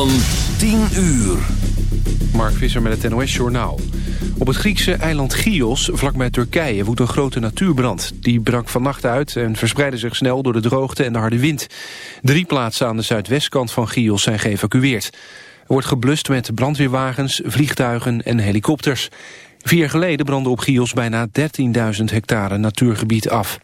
Van 10 uur. Mark Visser met het NOS Journaal. Op het Griekse eiland Chios, vlakbij Turkije, woedt een grote natuurbrand. Die brak vannacht uit en verspreidde zich snel door de droogte en de harde wind. Drie plaatsen aan de zuidwestkant van Chios zijn geëvacueerd. Er wordt geblust met brandweerwagens, vliegtuigen en helikopters. Vier jaar geleden brandde op Chios bijna 13.000 hectare natuurgebied af.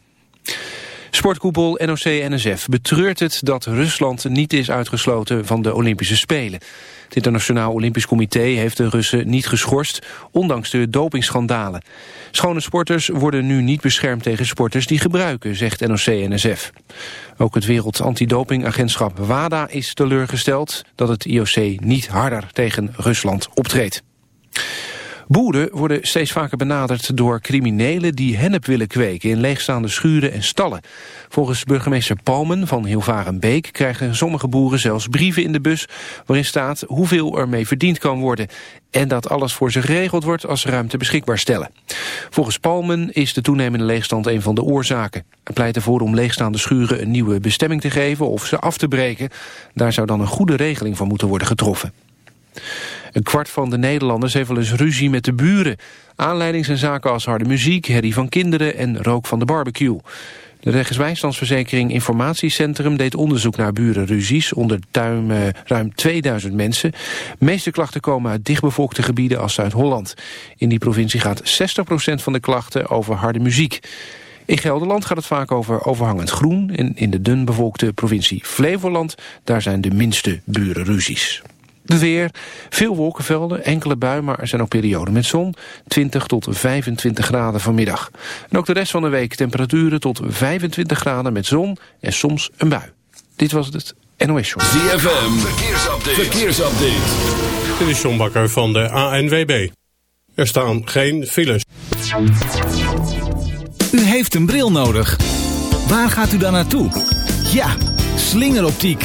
Sportkoepel NOC-NSF betreurt het dat Rusland niet is uitgesloten van de Olympische Spelen. Het Internationaal Olympisch Comité heeft de Russen niet geschorst, ondanks de dopingschandalen. Schone sporters worden nu niet beschermd tegen sporters die gebruiken, zegt NOC-NSF. Ook het Wereld Antidopingagentschap WADA is teleurgesteld dat het IOC niet harder tegen Rusland optreedt. Boeren worden steeds vaker benaderd door criminelen die hennep willen kweken in leegstaande schuren en stallen. Volgens burgemeester Palmen van Hilvarenbeek krijgen sommige boeren zelfs brieven in de bus waarin staat hoeveel er mee verdiend kan worden en dat alles voor ze geregeld wordt als ze ruimte beschikbaar stellen. Volgens Palmen is de toenemende leegstand een van de oorzaken. Hij pleit ervoor om leegstaande schuren een nieuwe bestemming te geven of ze af te breken. Daar zou dan een goede regeling van moeten worden getroffen. Een kwart van de Nederlanders heeft wel eens ruzie met de buren. Aanleiding zijn zaken als harde muziek, herrie van kinderen en rook van de barbecue. De rechtsbijstandsverzekering Informatiecentrum deed onderzoek naar burenruzies onder uh, ruim 2000 mensen. De meeste klachten komen uit dichtbevolkte gebieden als Zuid-Holland. In die provincie gaat 60% van de klachten over harde muziek. In Gelderland gaat het vaak over overhangend groen en in de dunbevolkte provincie Flevoland daar zijn de minste burenruzies. De weer, veel wolkenvelden, enkele bui, maar er zijn ook perioden met zon. 20 tot 25 graden vanmiddag. En ook de rest van de week temperaturen tot 25 graden met zon en soms een bui. Dit was het NOS Show. ZFM, verkeersupdate. verkeersupdate. Dit is John Bakker van de ANWB. Er staan geen files. U heeft een bril nodig. Waar gaat u dan naartoe? Ja, slingeroptiek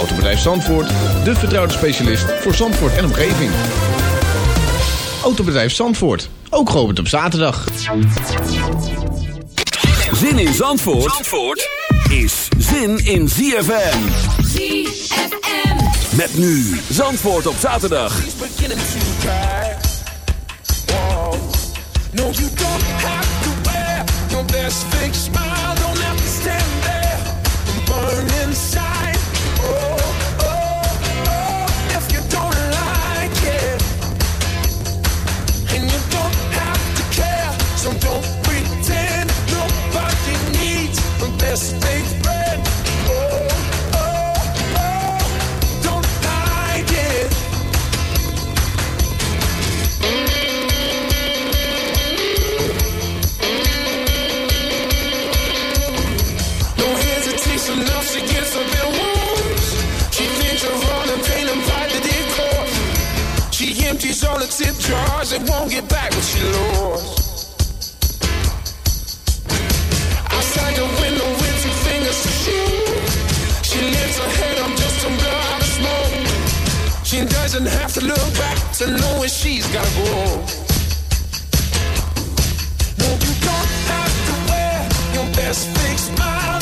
Autobedrijf Zandvoort, de vertrouwde specialist voor Zandvoort en omgeving. Autobedrijf Zandvoort, ook geopend op zaterdag. Zin in Zandvoort, Zandvoort is zin in ZFM. ZFM. Met nu Zandvoort op zaterdag. No, you don't have to wear your best fake smile. Don't have to stand there and burn inside. Oh, empties all the tip jars and won't get back what she lost. Doesn't have to look back to know where she's gotta go. No, you don't have to wear your best fake smile.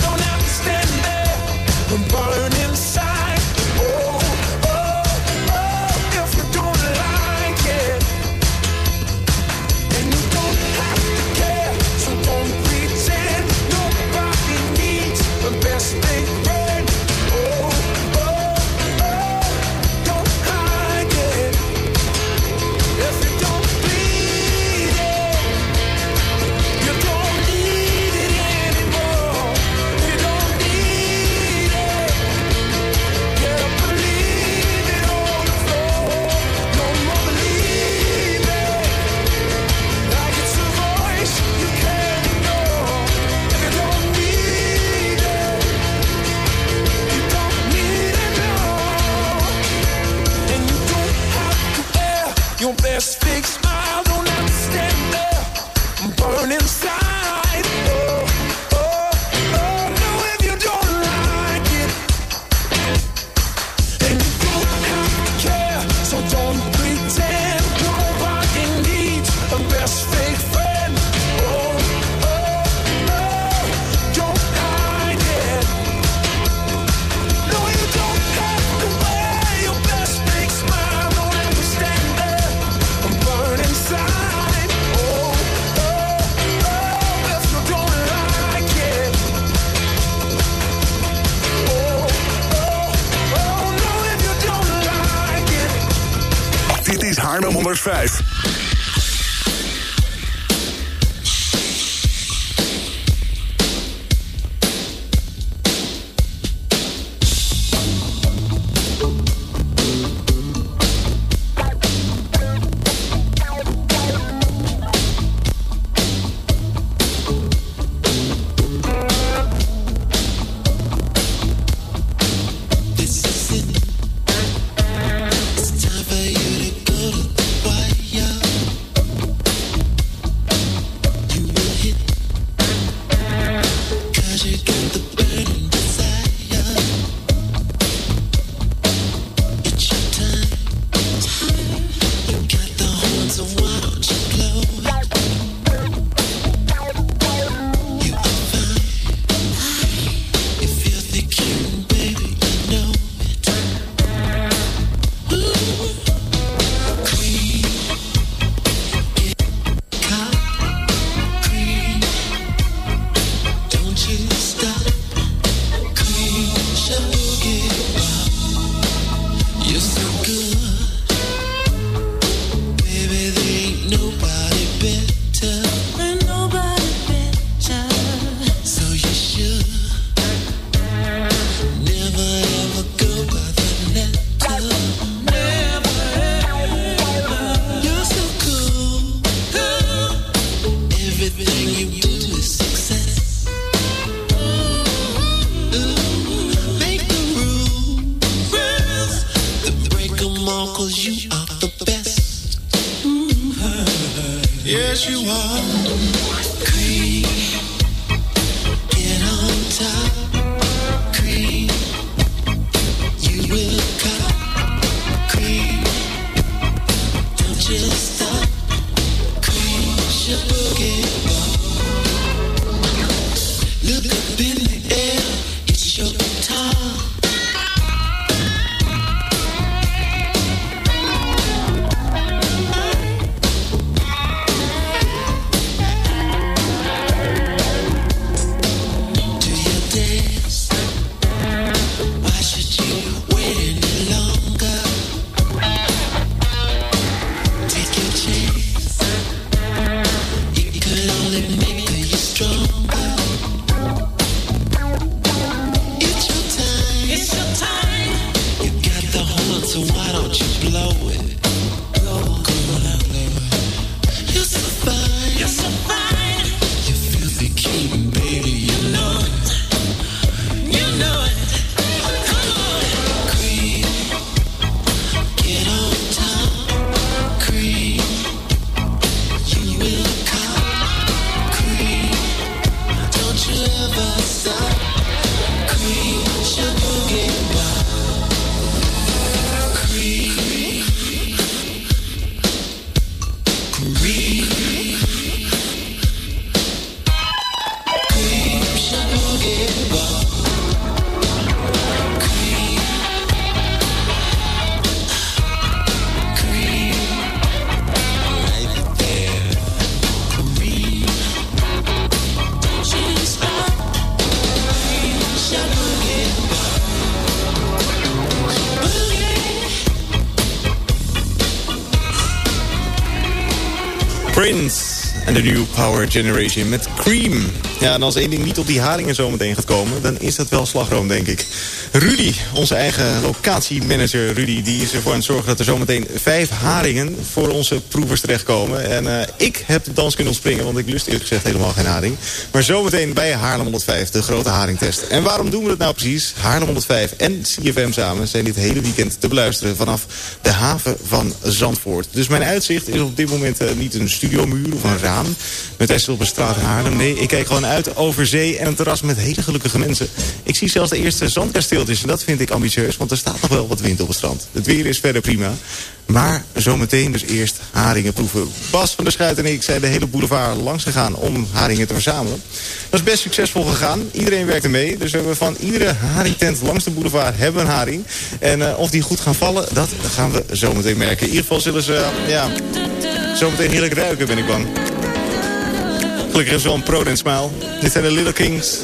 Baby. You know Generation met Cream. Ja, en als één ding niet op die haringen zometeen gaat komen, dan is dat wel slagroom, denk ik. Rudy, onze eigen locatiemanager Rudy, die is ervoor aan het zorgen dat er zometeen vijf haringen voor onze proevers terechtkomen. En eh, ik heb de dans kunnen ontspringen, want ik lust eerlijk gezegd helemaal geen haring. Maar zometeen bij Haarlem 105, de grote haringtest. En waarom doen we het nou precies? Haarlem 105 en CFM samen zijn dit hele weekend te beluisteren vanaf de haven van Zandvoort. Dus mijn uitzicht is op dit moment uh, niet een studiomuur of een raam met Essel op een straat Haarlem. Nee, ik kijk gewoon uit over zee en een terras met hele gelukkige mensen. Ik zie zelfs de eerste zandkasteeltjes en dat vind ik ambitieus, want er staat nog wel wat wind op het strand. Het weer is verder prima. Maar zometeen dus eerst haringen proeven. Bas van der Schuit en ik zijn de hele boulevard langs gegaan om haringen te verzamelen. Dat is best succesvol gegaan. Iedereen werkte mee. Dus we hebben van iedere haringtent langs de boulevard hebben een haring. En uh, of die goed gaan vallen, dat gaan we zometeen merken. In ieder geval zullen ze uh, ja, zometeen heerlijk ruiken, ben ik bang. Gelukkig is wel een pro smile. Dit zijn de Little Kings.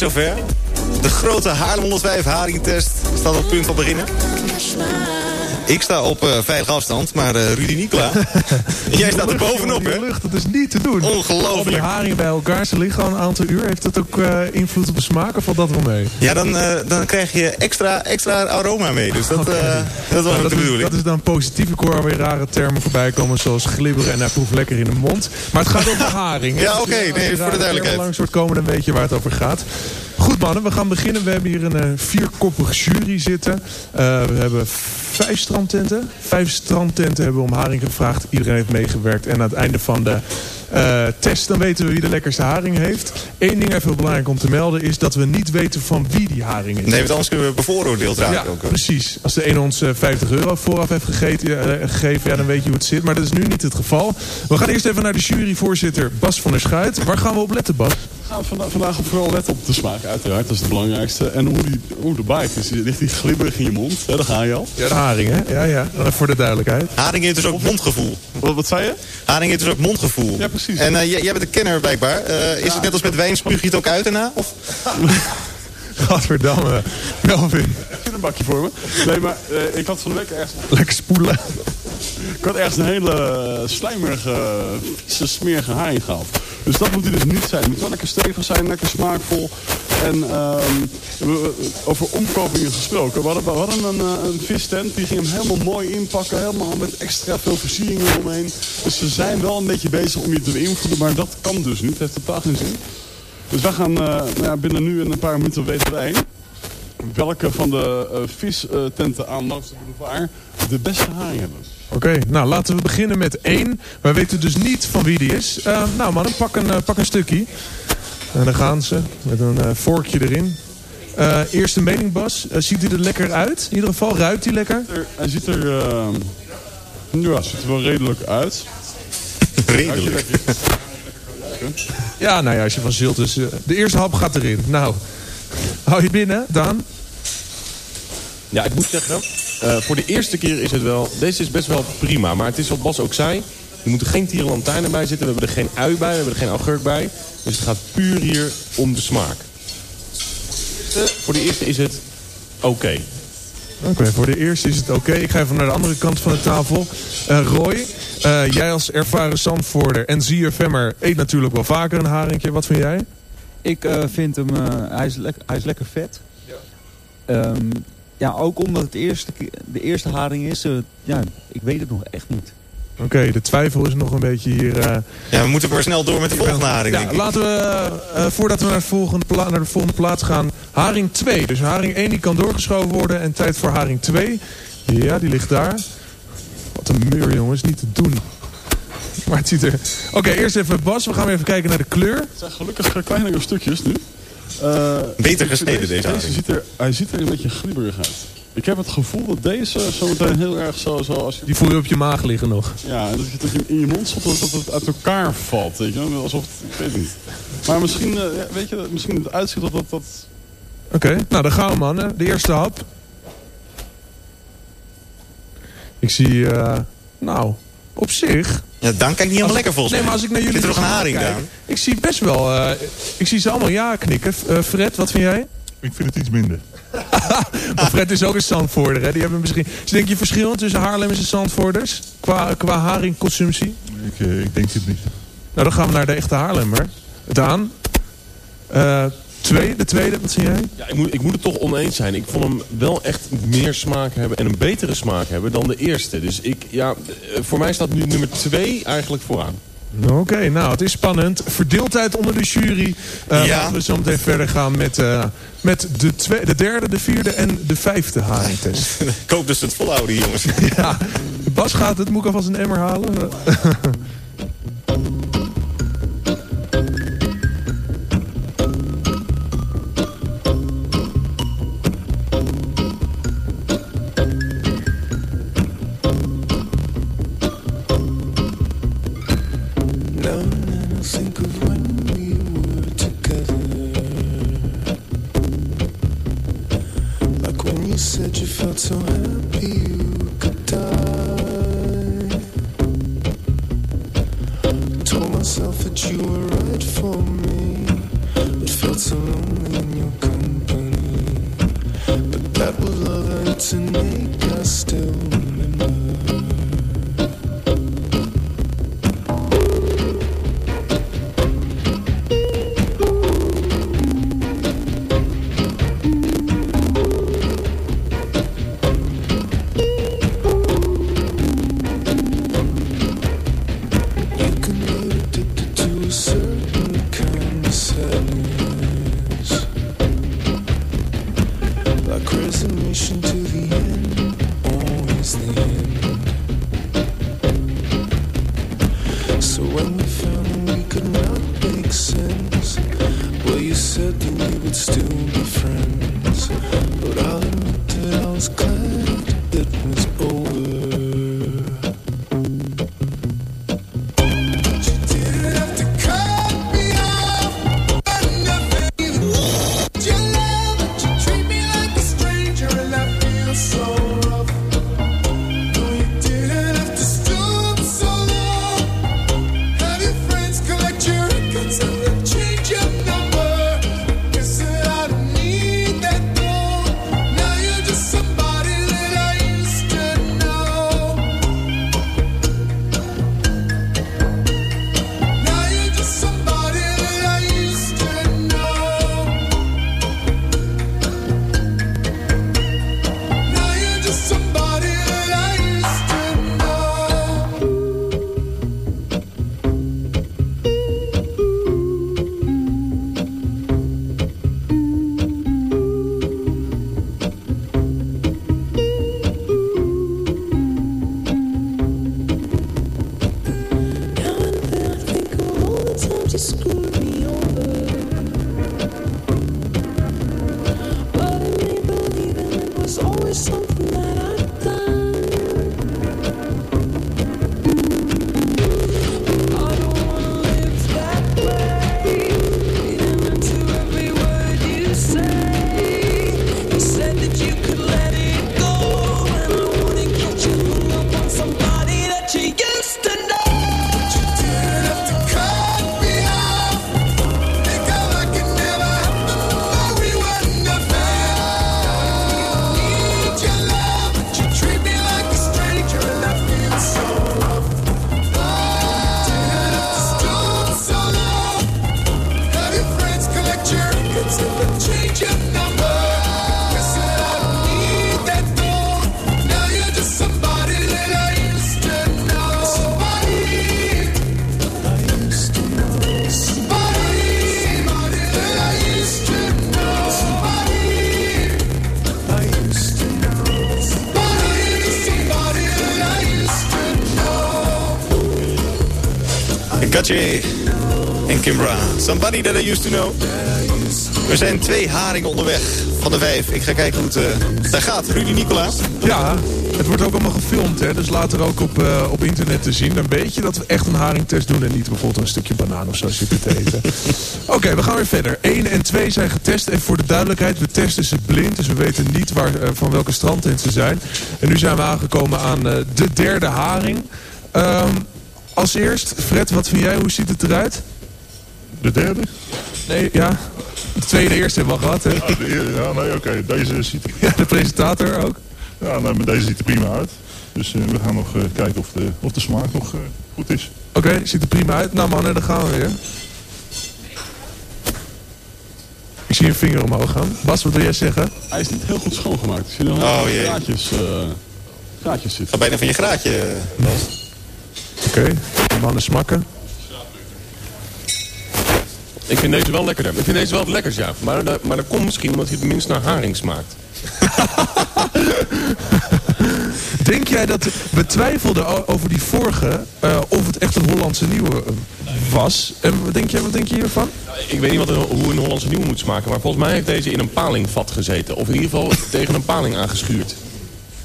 Zover. De grote Haarlem 105 haringtest staat op punt van beginnen. Ik sta op uh, veilige afstand, maar uh, Rudy Nicola, jij staat er bovenop, hè? lucht, dat is niet te doen. Ongelooflijk. Al die haringen bij elkaar, ze liggen al een aantal uur. Heeft dat ook uh, invloed op de smaak of valt dat wel mee? Ja, dan, dan krijg je extra, extra aroma mee. Dus dat, okay. dat was nou, de bedoeling. Dat is dan positief. Ik hoor alweer rare termen voorbij komen, zoals glibberen en hij proeft lekker in de mond. Maar het gaat over haring. ja, oké, okay, nee, voor de duidelijkheid. Als langs wordt komen, dan weet je waar het over gaat. Goed mannen, we gaan beginnen. We hebben hier een uh, vierkoppige jury zitten. Uh, we hebben vijf strandtenten. Vijf strandtenten hebben we om haring gevraagd. Iedereen heeft meegewerkt. En aan het einde van de eh, test, dan weten we wie de lekkerste haring heeft. Eén ding even belangrijk om te melden is dat we niet weten van wie die haring is. Nee, want anders kunnen we bevooroordeeld raken Ja, ook. precies. Als de een ons eh, 50 euro vooraf heeft gegeten, eh, gegeven, ja, dan weet je hoe het zit. Maar dat is nu niet het geval. We gaan eerst even naar de juryvoorzitter Bas van der Schuit. Waar gaan we op letten, Bas? We gaan vanda- vandaag vooral letten op de smaak, uiteraard. Dat is het belangrijkste. En hoe, die, hoe de bite is. Ligt die glibberig in je mond? Hè, daar ga je al. Ja, de haring, hè? Ja, ja. Voor de duidelijkheid. Haring heeft dus ook mondgevoel. Wat, wat zei je? Haring heeft dus ook mondgevoel. Ja, precies. En eh, jij, jij bent een kenner blijkbaar. Eh, is het net als met wijn, spuug je het ook uit daarna? Of? Gadverdamme. Melvin. Heb een bakje voor me? Nee, maar eh, ik had van de week ergens... Lekker spoelen. Ik had ergens een hele slijmerige, vieze, smerige haring gehad. Dus dat moet hij dus niet zijn. Het moet wel lekker stevig zijn, lekker smaakvol. En ehm, we- over omkopingen gesproken. We hadden, we hadden een, eh, een vistent, die ging hem helemaal mooi inpakken. Helemaal met extra veel versieringen eromheen. Dus ze zijn wel een beetje bezig om je te beïnvloeden. Maar dat kan dus niet. Het heeft totaal geen zin. Dus wij gaan eh, nou ja, binnen nu en een paar minuten weten wij welke van de uh, vistenten aan langs de boulevard de beste haring hebben. Oké, nou laten we beginnen met één. Wij weten dus niet van wie die is. Eh, nou mannen, pak een, eh, pak een stukje. En dan gaan ze met een eh, vorkje erin. Eh, eerste mening Bas, Eh, ziet hij er lekker uit? In ieder geval ruikt hij lekker? Er- Hij ziet er, eh, ja, ziet er wel redelijk uit. Redelijk. Ja, nou ja, als je van zilt is... eh, de eerste hap gaat erin. Nou, hou je binnen, Daan? Ja, ik moet zeggen, eh, voor de eerste keer is het wel... Deze is best wel prima, maar het is wat Bas ook zei. Er moeten geen tierenlantijnen bij zitten. We hebben er geen ui bij, we hebben er geen augurk bij. Dus het gaat puur hier om de smaak. Voor de eerste is het oké. Oké, voor de eerste is het oké. Ik ga even naar de andere kant van de tafel. Eh, Roy, eh, jij als ervaren Zandvoorder en ZFM'er eet natuurlijk wel vaker een haringje. Wat vind jij? Ik eh, vind hem, eh, hij, is lekker, hij is lekker vet. Ja. ja, ook omdat het eerste, de eerste haring is, ja, ik weet het nog echt niet. Oké, de twijfel is nog een beetje hier... eh, Ja, we moeten maar snel door met de volgende haring, Ja, denk ik. laten we, eh, voordat we naar de, volgende naar de volgende plaats gaan, haring 2. Dus haring 1 die kan doorgeschoven worden en tijd voor haring 2. Ja, die ligt daar. Wat een muur jongens, niet te doen. Maar het ziet er... Oké, eerst even Bas, we gaan weer even kijken naar de kleur. Het zijn gelukkig kleinere stukjes nu. Eh, Beter gesneden, deze. Ziet er, hij ziet er een beetje glibberig uit. Ik heb het gevoel dat deze zometeen heel erg zo, zo als je... Die voel je op je maag liggen nog. Ja, dat je, dat je hem in je mond stopt, dat het uit elkaar valt. Weet je? wel. Alsof het, ik weet het niet. Maar misschien, eh, weet je, misschien het uitzicht dat dat... dat Oké, nou dan gaan we mannen. De eerste hap. Ik zie, eh, nou, op zich... Ja, Daan kijkt niet helemaal lekker volgens Nee, mij. maar als ik naar jullie Zit er nog een haring, kijk? Ik zie best wel, eh, ik zie ze allemaal ja knikken. Eh, Fred, wat vind jij? Ik vind het iets minder. Maar Fred is ook een Zandvoorder, hè? Die hebben misschien... Dus denk je verschil tussen Haarlem en Zandvoorders? Qua, qua haringconsumptie? Ik, eh, ik denk het niet. Nou, dan gaan we naar de echte Haarlemmer. Daan. Eh, twee, de tweede, wat zie jij? Ja, ik, moet, ik moet het toch oneens zijn. Ik vond hem wel echt meer smaak hebben en een betere smaak hebben dan de eerste. Dus ik, ja, eh, voor mij staat nu nummer twee eigenlijk vooraan. Oké, nou, het is spannend. Verdeeldheid onder de jury. Eh Ja. Laten we zo meteen verder gaan met, eh, met de, twee, de derde, de vierde en de vijfde haringtest. Ik hoop dus het volhouden jongens. ja, Bas gaat het. Moet ik alvast een emmer halen? Katje en Kimbra. Somebody that I used to know. Er zijn twee haringen onderweg van de vijf. Ik ga kijken hoe het eh, daar gaat. Rudy Nicola. Ja, het wordt ook allemaal gefilmd, hè? dus later ook op, eh, op internet te zien. Dan weet je dat we echt een haringtest doen en niet bijvoorbeeld een stukje banaan of zo zitten te eten. Oké, we gaan weer verder. 1 en 2 zijn getest en voor de duidelijkheid, we testen ze blind. Dus we weten niet waar, eh, van welke strandtent ze zijn. En nu zijn we aangekomen aan de derde haring. Ehm, als eerst, Fred, wat vind jij? Hoe ziet het eruit? De derde? Nee, ja. De tweede eerste hebben we al gehad, hè? Ja, de ja nee, oké. Deze ziet er... Ja, de presentator ook. Ja, nee, maar deze ziet er prima uit. Dus eh, we gaan nog eh, kijken of de, of de smaak nog eh, goed is. Oké, ziet er prima uit. Nou mannen, dan gaan we weer. Ik zie een vinger omhoog gaan. Bas, wat wil jij zeggen? Hij is niet heel goed schoongemaakt. Ik zie er nog Oh, wel jee. gaatjes, eh, gaatjes zitten. Ga bijna van je graadje, eh, Bas. Oké, mannen smakken. Ik vind deze wel lekkerder. Ik vind deze wel het lekkers, ja. Maar, dat- maar dat komt misschien omdat hij het minst naar haring smaakt. Denk jij dat we twijfelden over die vorige, eh, of het echt een Hollandse nieuwe eh, was? En wat denk, jij, wat denk je hiervan? Ik weet niet wat een, hoe een Hollandse nieuwe moet smaken. Maar volgens mij heeft deze in een palingvat gezeten. Of in ieder geval tegen een paling aangeschuurd.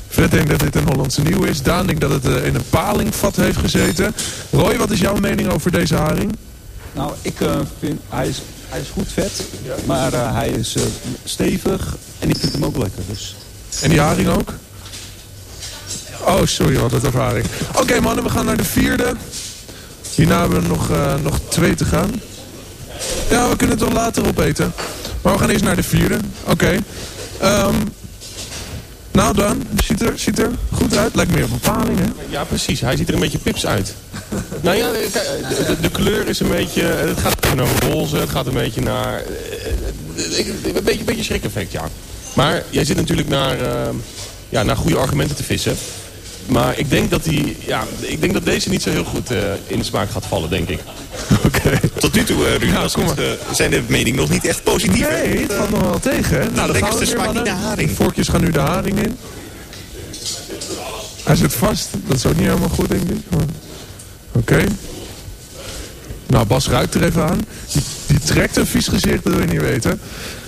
Fred denkt dat dit een Hollandse nieuwe is. Daan denkt dat het eh, in een palingvat heeft gezeten. Roy, wat is jouw mening over deze haring? Nou, ik eh, vind, hij is, hij is goed vet, maar eh, hij is stevig en ik vind hem ook lekker. Dus. En die haring ook? Oh, sorry, wat het ervaring. Oké mannen, we gaan naar de vierde. Hierna hebben we nog, nog twee te gaan. Ja, we kunnen het wel later opeten. Maar we gaan eerst naar de vierde. Oké. Ehm, nou dan, ziet er, ziet er goed uit. Lijkt meer op een paling, hè? Ja, precies. Hij ziet er een beetje pips uit. nou ja, kijk, de, kleur is een beetje... Het gaat naar roze, het gaat een beetje naar... eh, Een beetje, beetje schrik-effect, ja. Maar jij zit natuurlijk naar, eh, ja, naar goede argumenten te vissen. Maar ik denk dat, die, ja, ik denk dat deze niet zo heel goed eh, in de smaak gaat vallen, denk ik. Oké. Tot nu toe, eh, Rudy, als het, eh, zijn de meningen nog niet echt positief. Nee, het valt nog wel tegen, hè? Nou, we lekkerste weer, smaakt niet naar haring. De vorkjes gaan nu de haring in. Hij zit vast. Dat is ook niet helemaal goed, denk ik. maar- Oké. Nou, Bas ruikt er even aan. Die, die trekt een vies gezicht, dat wil je niet weten.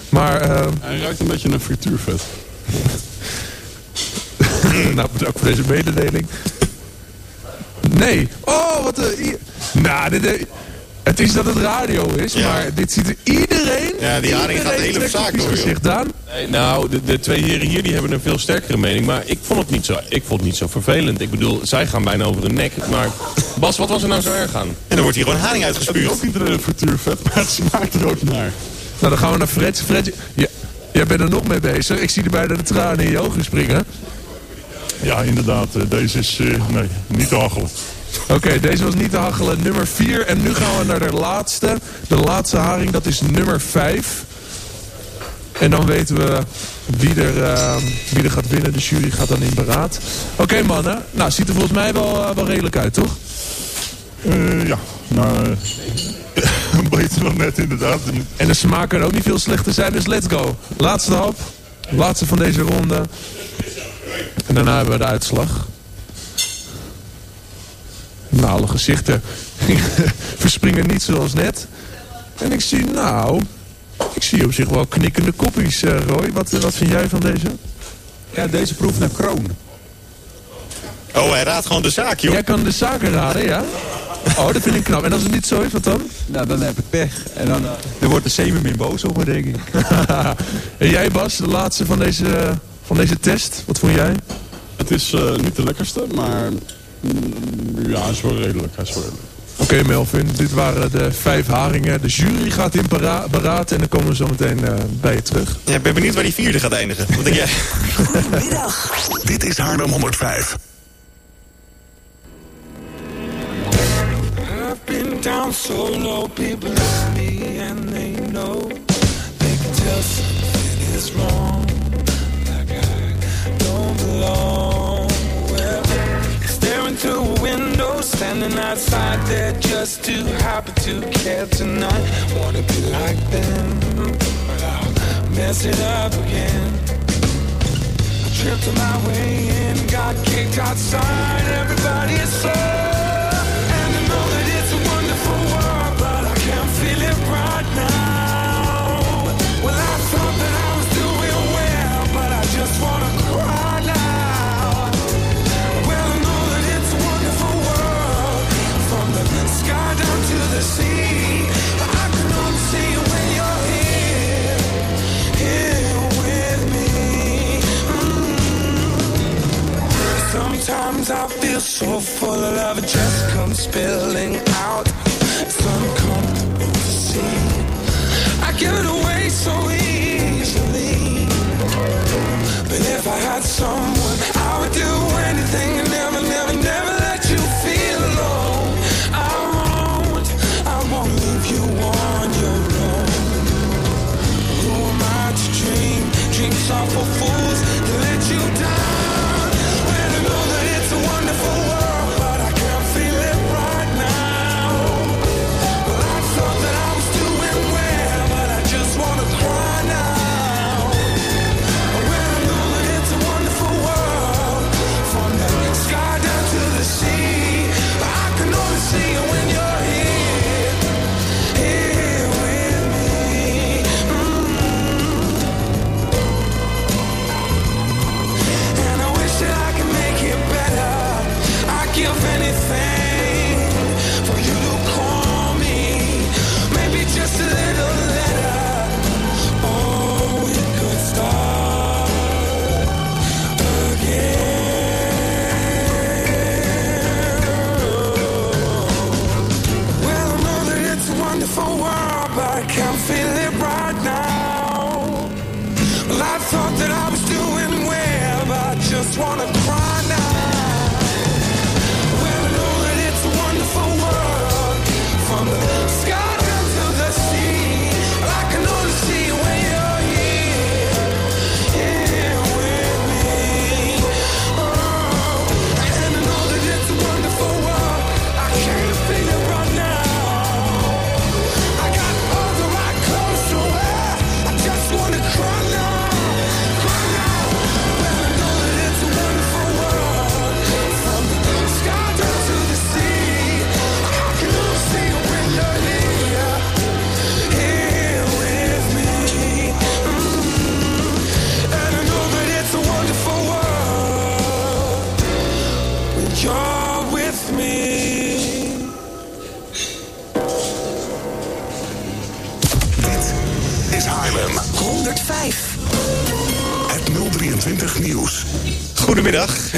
Maar, ehm, Hij ruikt een beetje naar frituurvet. nou, bedankt voor deze mededeling. Nee. Oh, wat een... Nou, dit, eh, het is dat het radio is, Ja. maar dit ziet er iedereen... Ja, die haring gaat de hele zaak door, gezicht aan. Nee, nou, de, de twee heren hier die hebben een veel sterkere mening. Maar ik vond het niet zo, ik vond het niet zo vervelend. Ik bedoel, zij gaan bijna over de nek. Maar Bas, wat was er nou zo erg aan? En dan wordt hier gewoon haring Het is uitgespuurd. ook niet alleen frituurvet, maar het smaakt er ook naar. Nou, dan gaan we naar Fred. Fred, ja, jij bent er nog mee bezig. Ik zie er bijna de tranen in je ogen springen. Ja, inderdaad. eh, deze is eh, nee, niet te hachelen. Oké, deze was niet te hachelen. Nummer 4. En nu gaan we naar de laatste. De laatste haring, dat is nummer 5. En dan weten we wie er, eh, wie er gaat winnen. De jury gaat dan in beraad. Oké mannen, nou ziet er volgens mij wel, eh, wel redelijk uit, toch? Eh, ja, nou, beter dan net inderdaad. En de smaak kan ook niet veel slechter zijn, dus let's go. Laatste hap. Laatste van deze ronde. En daarna hebben we de uitslag. Nou, alle gezichten verspringen niet zoals net. En ik zie, nou, ik zie op zich wel knikkende koppies, eh, Roy. Wat, wat vind jij van deze? Ja, deze proeft naar kroon. Oh, hij raadt gewoon de zaak, joh. Jij kan de zaken raden, ja? Oh, dat vind ik knap. En als het niet zo is, wat dan? Nou, dan heb ik pech. En dan, dan wordt de zeemermin boos op me, denk ik. en jij, Bas, de laatste van deze, van deze test. Wat vond jij? Het is eh, niet de lekkerste, maar mm, ja, hij is wel redelijk. Hij is wel redelijk. Oké, Melvin. Dit waren de vijf haringen. De jury gaat in para- beraad en dan komen we zo meteen eh, bij je terug. Ja, ik ben benieuwd waar die vierde gaat eindigen. Wat denk jij? Dit is Haarlem 105. I've been down so low, people love me and they know they can tell something is wrong. Well, staring through a window, standing outside there just too happy to care tonight. Wanna be like them, but I'll mess it up again. I tripped on my way in, got kicked outside. Everybody is so. Sometimes I feel so full of love, it just comes spilling out. It's uncomfortable to see. I give it away so easily. But if I had someone, I would do anything and never, never, never let you feel alone. I won't, I won't leave you on your own. Who am I to dream? Dreams are for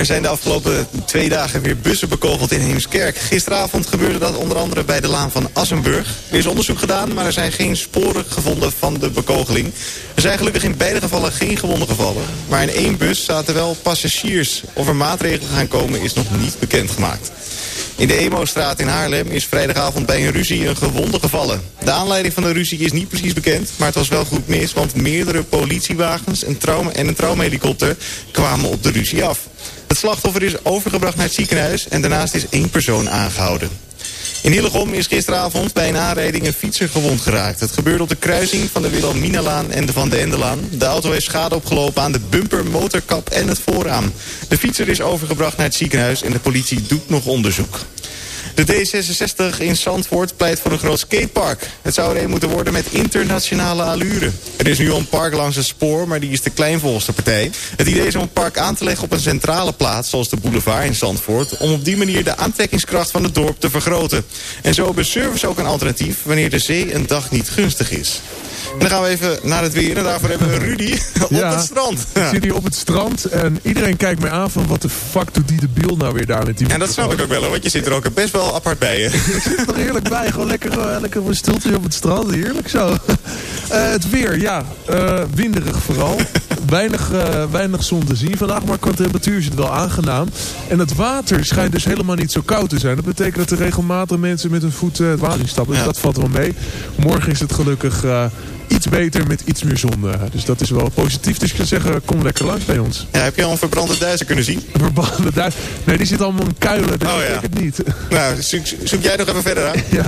zijn de afgelopen twee dagen weer bussen bekogeld in Heemskerk. Gisteravond gebeurde dat onder andere bij de laan van Assenburg. Er is onderzoek gedaan, maar er zijn geen sporen gevonden van de bekogeling. Er zijn gelukkig in beide gevallen geen gewonden gevallen. Maar in één bus zaten wel passagiers. Of er maatregelen gaan komen is nog niet bekendgemaakt. In de Emo-straat in Haarlem is vrijdagavond bij een ruzie een gewonde gevallen. De aanleiding van de ruzie is niet precies bekend, maar het was wel goed mis... want meerdere politiewagens en, en een traumahelikopter kwamen op de ruzie af. Het slachtoffer is overgebracht naar het ziekenhuis en daarnaast is één persoon aangehouden. In Hillegom is gisteravond bij een aanrijding een fietser gewond geraakt. Het gebeurde op de kruising van de Wilhelminalaan en de Van de Endelaan. De auto heeft schade opgelopen aan de bumper, motorkap en het voorraam. De fietser is overgebracht naar het ziekenhuis en de politie doet nog onderzoek. De D66 in Zandvoort pleit voor een groot skatepark. Het zou er een moeten worden met internationale allure. Er is nu al een park langs het spoor, maar die is te klein volgens de partij. Het idee is om een park aan te leggen op een centrale plaats, zoals de boulevard in Zandvoort... om op die manier de aantrekkingskracht van het dorp te vergroten. En zo hebben surfers ook een alternatief wanneer de zee een dag niet gunstig is. En dan gaan we even naar het weer en daarvoor hebben we Rudy op Ja, het strand. Ik zit hier op het strand en iedereen kijkt mij aan van wat de fuck doet die debiel nou weer daar met die En dat snap ik ook wel, hoor, want je zit er ook best wel apart bij je. Ik zit er heerlijk bij. Gewoon lekker, eh, lekker een stiltje op het strand. Heerlijk zo. Eh, het weer, ja. eh, winderig vooral. Weinig, eh, weinig zon te zien vandaag. Maar qua temperatuur is het wel aangenaam. En het water schijnt dus helemaal niet zo koud te zijn. Dat betekent dat er regelmatig mensen met hun voet eh, het water stappen. Dus dat valt wel mee. Morgen is het gelukkig eh, iets beter met iets meer zon. eh. dus dat is wel positief. Dus ik zou zeggen, kom lekker langs bij ons. Ja, heb je al een verbrande duizer kunnen zien? Verbrande duizer? Nee, die zit allemaal in kuilen. Dus Oh, ik ja. denk het niet. Nou, zoek, zoek jij nog even verder aan? Ja.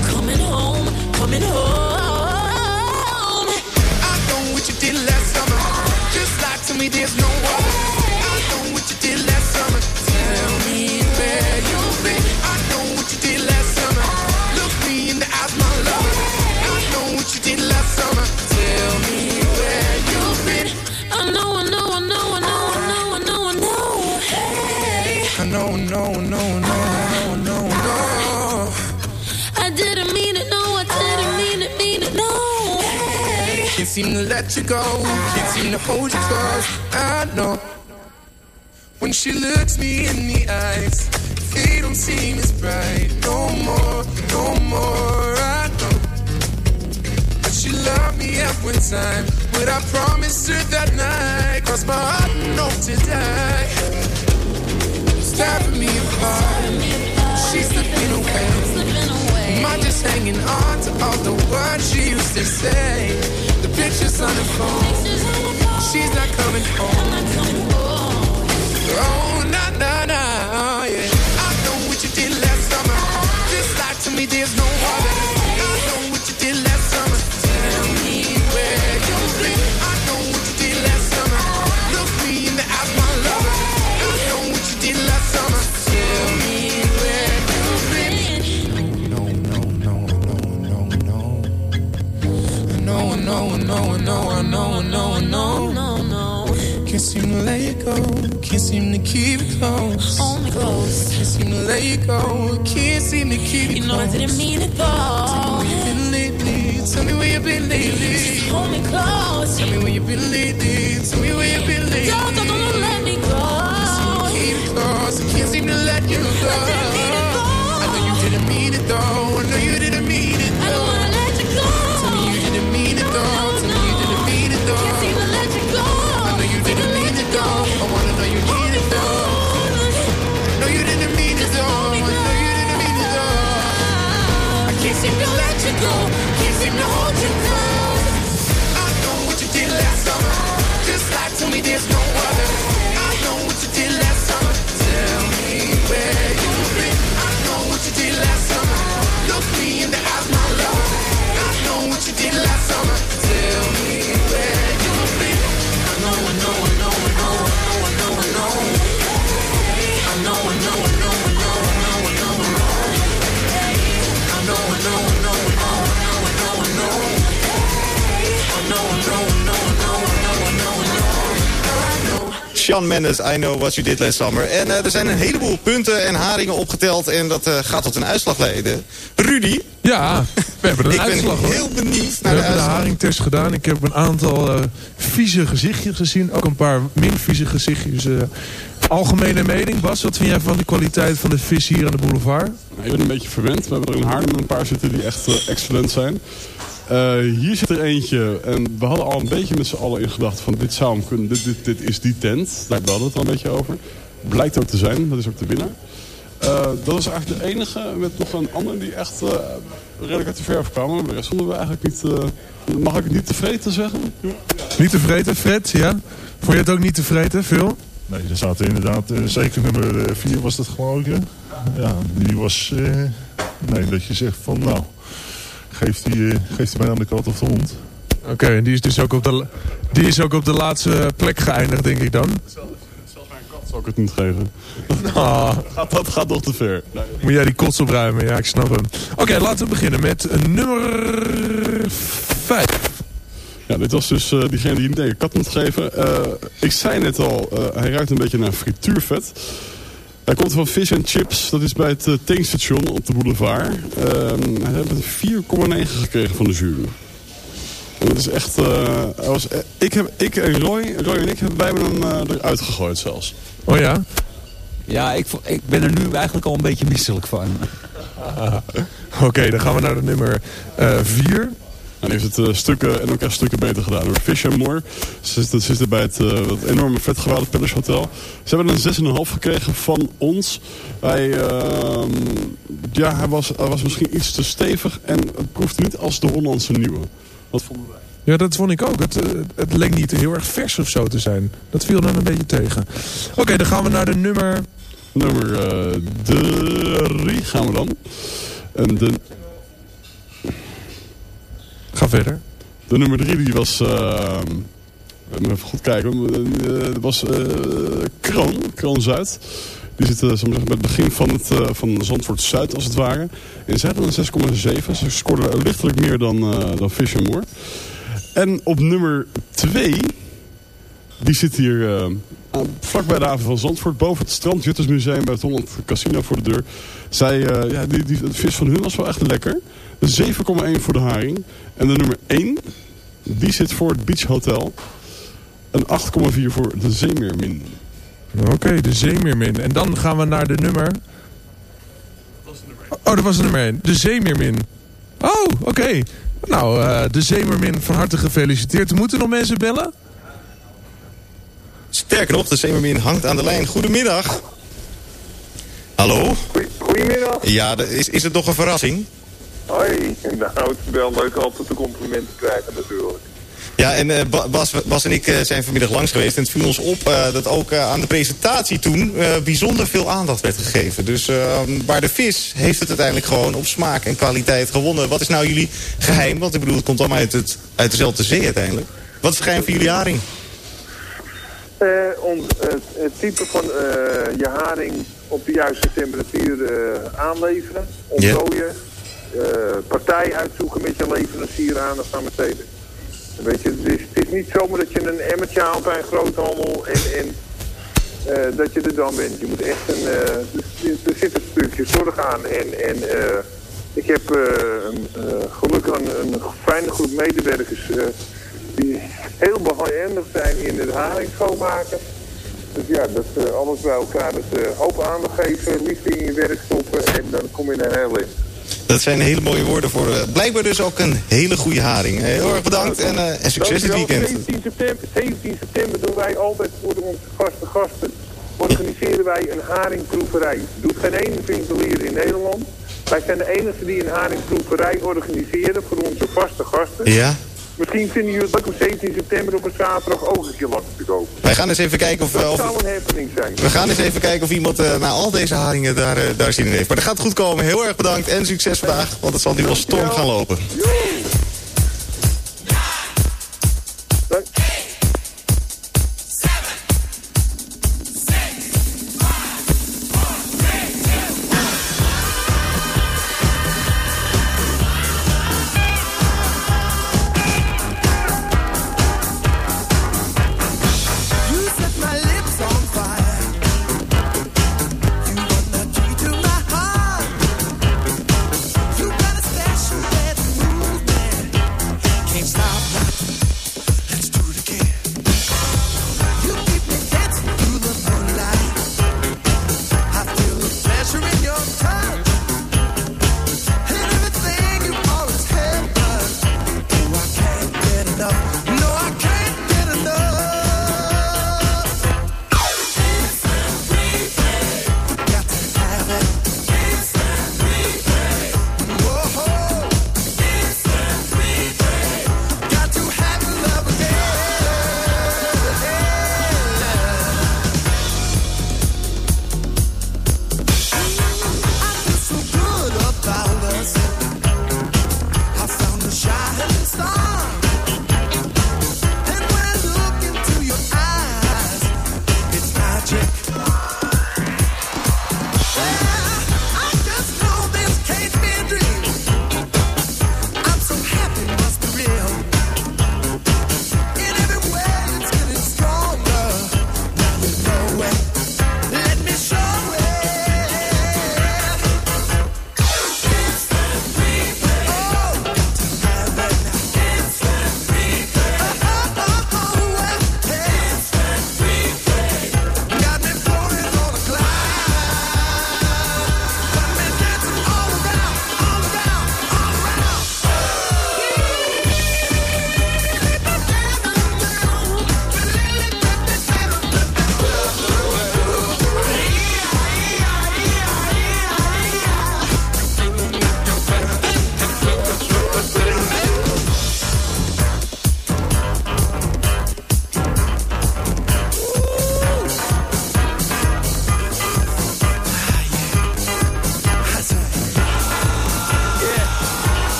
I know what you did last summer. Just lie to me, there's no. I know what you did last summer. Tell me where you've been. I know what you did last summer. Look me in the eyes, my lover. I know what you did last Can't seem to let you go. Can't seem to hold you close. I know. When she looks me in the eyes, they don't seem as bright. No more, no more. I know. But she loved me at one time. But I promised her that night. Cross my heart and hope to die. It's tearing me apart. She's slipping away. Am I just hanging on to all the words she used to say? Pictures on the phone. She's not coming home. Oh, na na na, yeah. I know what you did last summer. Just lie to me, there's no other. No, no, no, no, no. Can't seem to let you go. Can't seem to keep it close. Hold me close. Can't seem to let you go. Can't seem to keep it You know I didn't mean it though. Tell me where you been lately. Tell me where you been lately. Hold me close. Tell me where you've been lately. Tell me where you've been lately. Don't, don't, don't let me go. Keep it close. I can't seem to let you go. I didn't mean it though. I know you didn't mean it though. I know you didn't go. Sean Mendes, I know what you did last summer. En eh, er zijn een heleboel punten en haringen opgeteld. En dat eh, gaat tot een uitslag leiden. Rudy, Ja, we hebben een ik ben uitslag heel benieuwd We naar de hebben de uitslag. haringtest gedaan. Ik heb een aantal eh, vieze gezichtjes gezien. Ook een paar min vieze gezichtjes. eh. Algemene mening, Bas, wat vind jij van de kwaliteit van de vis hier aan de boulevard? Nou, ik ben een beetje verwend. We hebben er in Haarlem een paar zitten die echt excellent zijn. Eh, hier zit er eentje. En we hadden al een beetje met z'n allen in gedachten van dit zou hem kunnen. Dit, dit, dit is die tent. Daar hadden we het al een beetje over. Blijkt ook te zijn. Dat is ook de winnaar. Eh, dat was eigenlijk de enige met nog een ander die echt eh, redelijk uit de verf kwam. Maar de rest vonden we eigenlijk niet... eh, mag ik het niet tevreden zeggen? Niet tevreden, Fred, ja? Vond je het ook niet tevreden, Phil? Nee, er zaten inderdaad, eh, zeker nummer 4 was dat geloof ik. hè? Ja, die was, eh, nee, dat je zegt van nou, geeft die, eh, geeft die mij aan de kat of de hond. Oké, en die is dus ook op, de, die is ook op de laatste plek geëindigd, denk ik dan. Zal ik het niet geven? Ah. Gaat, dat gaat nog te ver. Nee. Moet jij die kots opruimen? Ja, ik snap hem. Oké, laten we beginnen met eh, nummer 5. Ja, dit was dus eh, diegene die een kat moet geven. Eh, ik zei net al, eh, hij ruikt een beetje naar frituurvet. Hij komt van Fish and Chips. Dat is bij het uh, tankstation op de boulevard. Ehm, hij heeft een 4,9 gekregen van de jury. En dat is echt... eh, was, eh, ik, heb, ik en Roy, Roy en ik hebben bij hem uh, eruit gegooid zelfs. Oh ja? Ja, ik, ik ben er nu eigenlijk al een beetje misselijk van. Oké, dan gaan we naar de nummer 4. En heeft het uh, stukken en ook echt stukken beter gedaan door Fish and More. Ze zitten, bij het, het enorme vetgewaarde Palace Hotel. Ze hebben een 6,5 gekregen van ons. Hij, uh, ja, hij, was, hij was misschien iets te stevig en het proefde niet als de Hollandse nieuwe. Wat vonden wij? Ja, dat vond ik ook. Het, uh, het leek niet heel erg vers of zo te zijn. Dat viel dan een beetje tegen. Oké, okay, dan gaan we naar de nummer... Nummer 3 gaan we dan. En de... Ga verder. De nummer 3 die was... Uh, even goed kijken. Dat was uh, Kroon. Kroon Zuid. Die zit uh, zeggen, bij het begin van, het, van Zandvoort Zuid als het ware. En zij hadden een 6,7. Ze scoorden lichtelijk meer dan, uh, dan Fish Moore. En op nummer 2... Die zit hier uh, vlak bij de haven van Zandvoort. Boven het Strand Juttersmuseum bij het Holland Casino voor de deur. Zij, ja, die, die, vis van hun was wel echt lekker. 7,1 voor de haring. En de nummer 1, die zit voor het Beach Hotel. Een 8,4 voor de Zeemeermin. Oké, okay, de Zeemeermin. En dan gaan we naar de nummer... Oh, dat was de nummer 1. De Zeemeermin. Oh, oké. Okay. Nou, uh, de Zeemeermin van harte gefeliciteerd. Moeten nog mensen bellen? Sterker nog, de Zeemermin hangt aan de lijn. Goedemiddag. Hallo? Goedemiddag. Ja, is, is het toch een verrassing? Hoi. Nou, het is wel leuk altijd de complimenten krijgen natuurlijk. Ja, en uh, Bas, Bas en ik uh, zijn vanmiddag langs geweest. En het viel ons op uh, dat ook aan de presentatie toen bijzonder veel aandacht werd gegeven. Dus waar de vis heeft het uiteindelijk gewoon op smaak en kwaliteit gewonnen. Wat is nou jullie geheim? Want ik bedoel, het komt allemaal uit, het, uit dezelfde zee uiteindelijk. Wat is het geheim van jullie haring? Om het, type van je haring op de juiste temperatuur aanleveren. Ontdooien. Yeah. Partij uitzoeken met je leverancier aan of aan meteen. Weet je, het is, het is niet zomaar dat je een emmertje haalt bij een groothandel en, en dat je er dan bent. Je moet echt een... er zit een stukje zorg aan en... en ik heb een, gelukkig een, een fijne groep medewerkers die heel behendig zijn in het haring schoonmaken. Dus ja, dat alles bij elkaar, dat open aandacht geven, liefde in je werk stoppen en dan kom je naar heel in. Dat zijn hele mooie woorden voor uh, blijkbaar dus ook een hele goede haring. Heel erg bedankt en, en succes dit weekend. 17 september, 17 september doen wij altijd voor onze vaste gasten, organiseren wij een haringproeverij. Doet geen ene winkelier in Nederland. Wij zijn de enige die een haringproeverij organiseren voor onze vaste gasten. Ja. Misschien vinden jullie het leuk om 17 september op een zaterdag ook een keer wat te kopen. Wij gaan eens even kijken of... Dat of, zou een happening zijn. We gaan eens even kijken of iemand uh, na al deze haringen daar, uh, daar zin in heeft. Maar dat gaat goed komen. Heel erg bedankt en succes vandaag. Want het zal nu wel storm gaan lopen. Yo.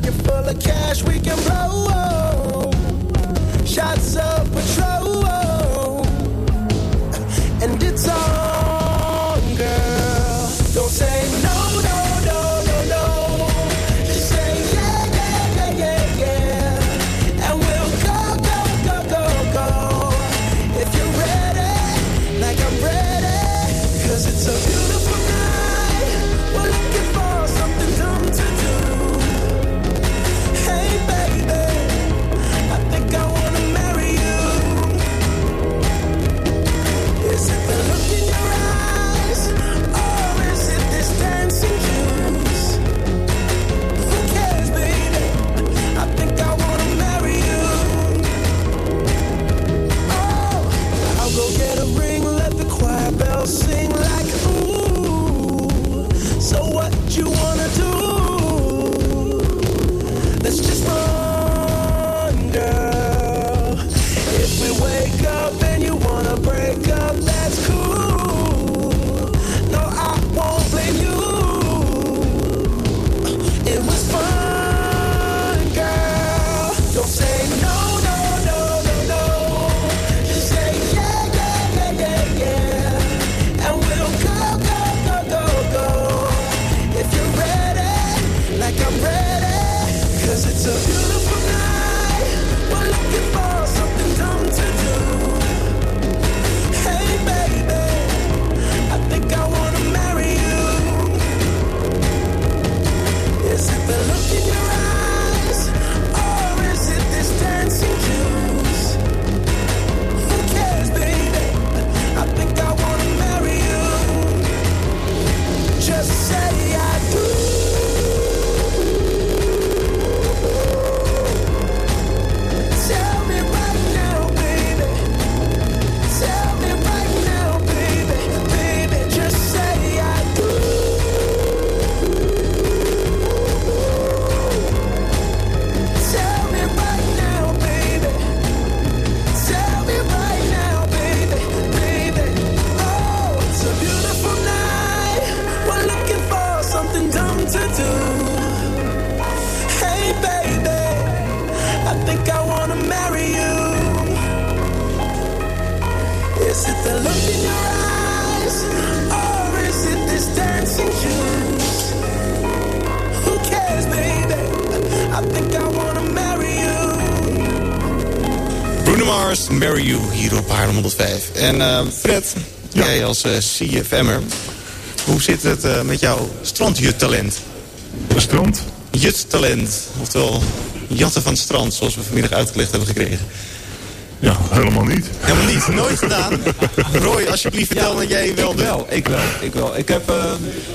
Pocket full of cash we can blow. 105. En eh, Fred, jij als eh, CFM'er, hoe zit het eh, met jouw strandjuttalent? Strand? Juttalent, oftewel jatten van het strand, zoals we vanmiddag uitgelegd hebben gekregen. Ja, helemaal niet. Helemaal niet, nooit gedaan. Roy, alsjeblieft vertel dat jij wel doet. wel, ik wel, ik wel. Ik heb,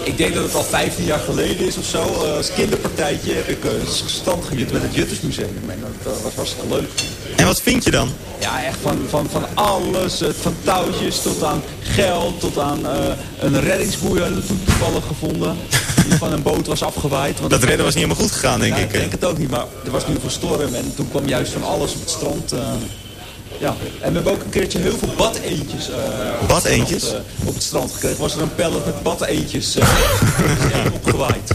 ik denk dat het al 15 jaar geleden is of zo. eh, als kinderpartijtje heb ik uh, stand gejut met het Juttersmuseum. En dat was hartstikke leuk. En wat vind je dan? Ja, echt van, van, van alles. van touwtjes tot aan geld, tot aan eh, een reddingsboei hadden we toevallig gevonden. Die van een boot was afgewaaid. Want Dat redden was niet helemaal goed gegaan, denk ik. ik denk het ook niet, maar er was nu voor storm en toen kwam juist van alles op het strand. eh, ja, en we hebben ook een keertje heel veel badeentjes. Badeentjes? Op, het strand, op het strand gekregen. Was er een pallet met badeentjes eh, ja, opgewaaid.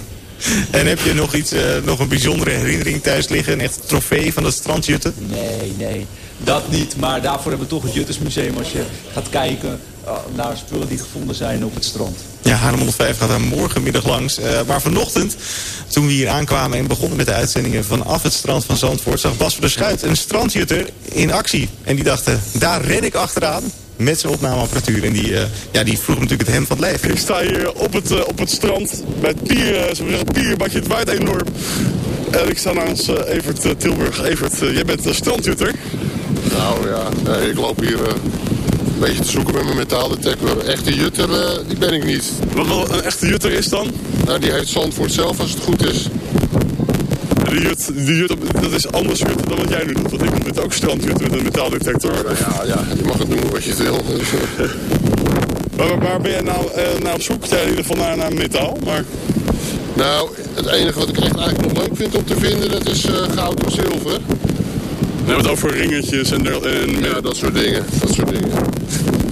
En heb je nog iets, nog een bijzondere herinnering thuis liggen? Een echt trofee van dat strandjutten? Nee, nee, dat niet. Maar daarvoor hebben we toch het Juttersmuseum als je gaat kijken eh, naar spullen die gevonden zijn op het strand. Ja, Haarlem 105 gaat daar morgenmiddag langs. Eh, maar vanochtend, toen we hier aankwamen en begonnen met de uitzendingen vanaf het strand van Zandvoort, zag Bas van der Schuit een strandjutter in actie. En die dacht, eh, daar ren ik achteraan met zijn opnameapparatuur. En die, eh, ja, die vroeg natuurlijk het hem van het lijf. Ik sta hier op het, op het strand bij het pier, eh, pierbadje. Het waait enorm. En ik sta naast eh, Evert Tilburg. Evert, jij bent een strandjutter. Nou ja, nee, ik loop hier eh, een beetje te zoeken met mijn metaaldetector. Echte jutter, eh, die ben ik niet. Wat wel een echte jutter is dan? Nou, die heeft Zandvoort zelf als het goed is. De jut, jut, dat is anders dan wat jij nu doet. Want ik ben ook strandjutter met een metaaldetector. Ja, ja, je mag het noemen wat je wil. Waar, waar ben jij nou eh, naar op zoek? Ja, in ieder geval naar, naar metaal. Maar Nou, het enige wat ik echt eigenlijk nog leuk vind om te vinden, dat is eh, goud of zilver. We hebben het over ringetjes en, en Ja, dat soort dingen. Dat soort dingen.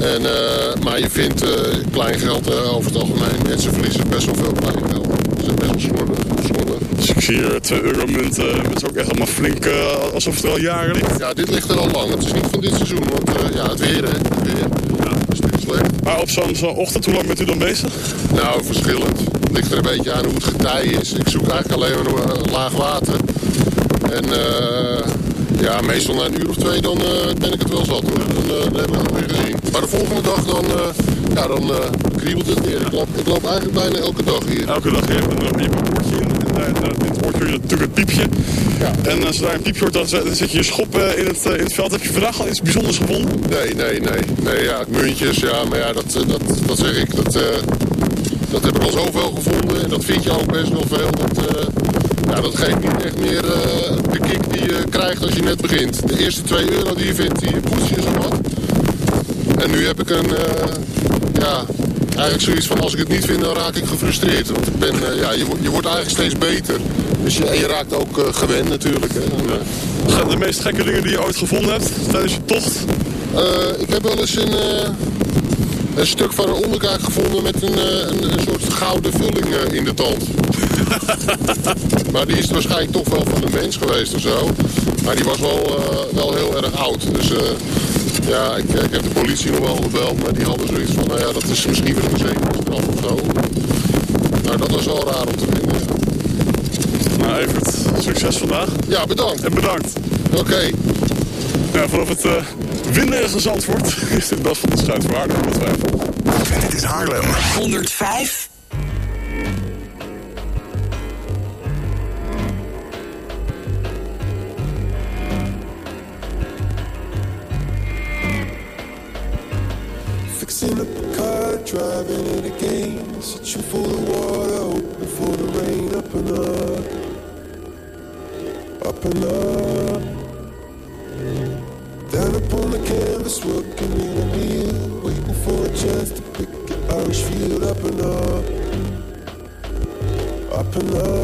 En, eh, maar je vindt eh kleingeld eh, over het algemeen. Mensen verliezen best wel veel kleingeld. Ze zijn best wel slordig. slordig. Dus ik zie hier 2 euro munten. Het is ook echt allemaal flink, alsof het er al jaren ligt. Ja, dit ligt er al lang. Het is niet van dit seizoen, want ja, het weer, hè. Het weer. Ja, is slecht. Maar op zo'n ochtend, hoe lang bent u dan bezig? Nou, verschillend. Het ligt er een beetje aan hoe het getij is. Ik zoek eigenlijk alleen maar naar laag water. En eh, ja, meestal na een uur of twee dan eh, ben ik het wel zat hoor. Dan, eh, dan hebben we het weer gezien. Maar de volgende dag dan, eh, ja, dan kriebelt het weer. Ik loop, ik loop eigenlijk bijna elke dag hier. Elke dag, een, je een oortje in. Dit oortje hoor je natuurlijk het piepje. En als je daar een piepje hoort, dan, zet- dan zet je je schop in, het, in het veld. Heb je vandaag al iets bijzonders gevonden? Nee, nee, nee. Nee, ja, muntjes, ja, maar ja, dat, dat, dat zeg ik. Dat, dat heb ik al zoveel gevonden. En dat vind je ook best wel veel. Dat, ja, dat geeft niet echt meer eh, de kick die je krijgt als je net begint. De eerste 2 euro die je vindt, die poets je zo wat. En nu heb ik een, eh, ja, eigenlijk zoiets van als ik het niet vind, dan raak ik gefrustreerd. Want ik ben, eh, ja, je, wordt- je wordt eigenlijk steeds beter. Dus je, en je raakt ook gewend natuurlijk. Hè. En, Wat zijn de meest gekke dingen die je ooit gevonden hebt tijdens je tocht? Eh, ik heb wel eens een, een stuk van een onderkaak gevonden met een, een, een soort gouden vulling in de tand. maar die is waarschijnlijk toch wel van een mens geweest of zo. Maar die was wel, eh, wel heel erg oud. Dus eh, ja, ik, ik heb de politie nog wel gebeld. Maar die hadden zoiets van, nou ja, dat is misschien wel een zekerheidsstraf of zo. Nou, dat was wel raar om te vinden. Nou, Evert, succes vandaag. Ja, bedankt. En bedankt. Oké. Ja, vanaf het uh, winderige Zandvoort is dit Bas van de Schuit voor Haarlem 105. En dit is Haarlem. 105. Driving it again. Searching for the water, hoping for the rain. Up and up, up and up. Down upon the canvas, working in a mill. Waiting for a chance to pick an Irish field. Up and up, up and up.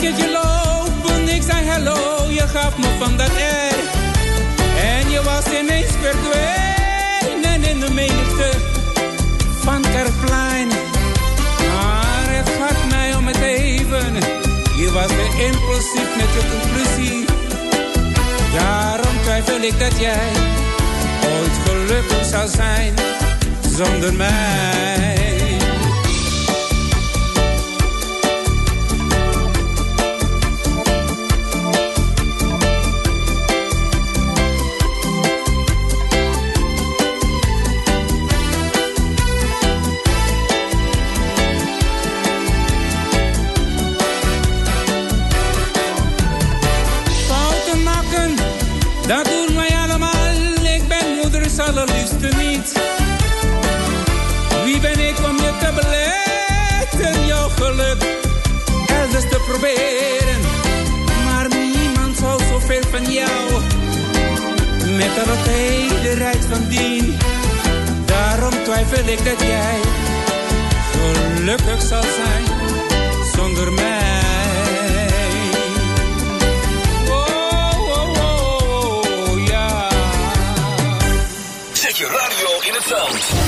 Je lopen. Ik zei hallo, je gaf me van dat er. En je was ineens verdwenen in de menigte van Kerkplein. Maar het gaat mij om het even. Je was weer impulsief met je conclusie. Daarom twijfel ik dat jij ooit gelukkig zou zijn zonder mij. geluk elders te proberen. Maar niemand zal zoveel van jou. Met altijd de rijk van dien. Daarom twijfel ik dat jij gelukkig zal zijn zonder mij. Oh, oh, oh, Zet je radio in het zand.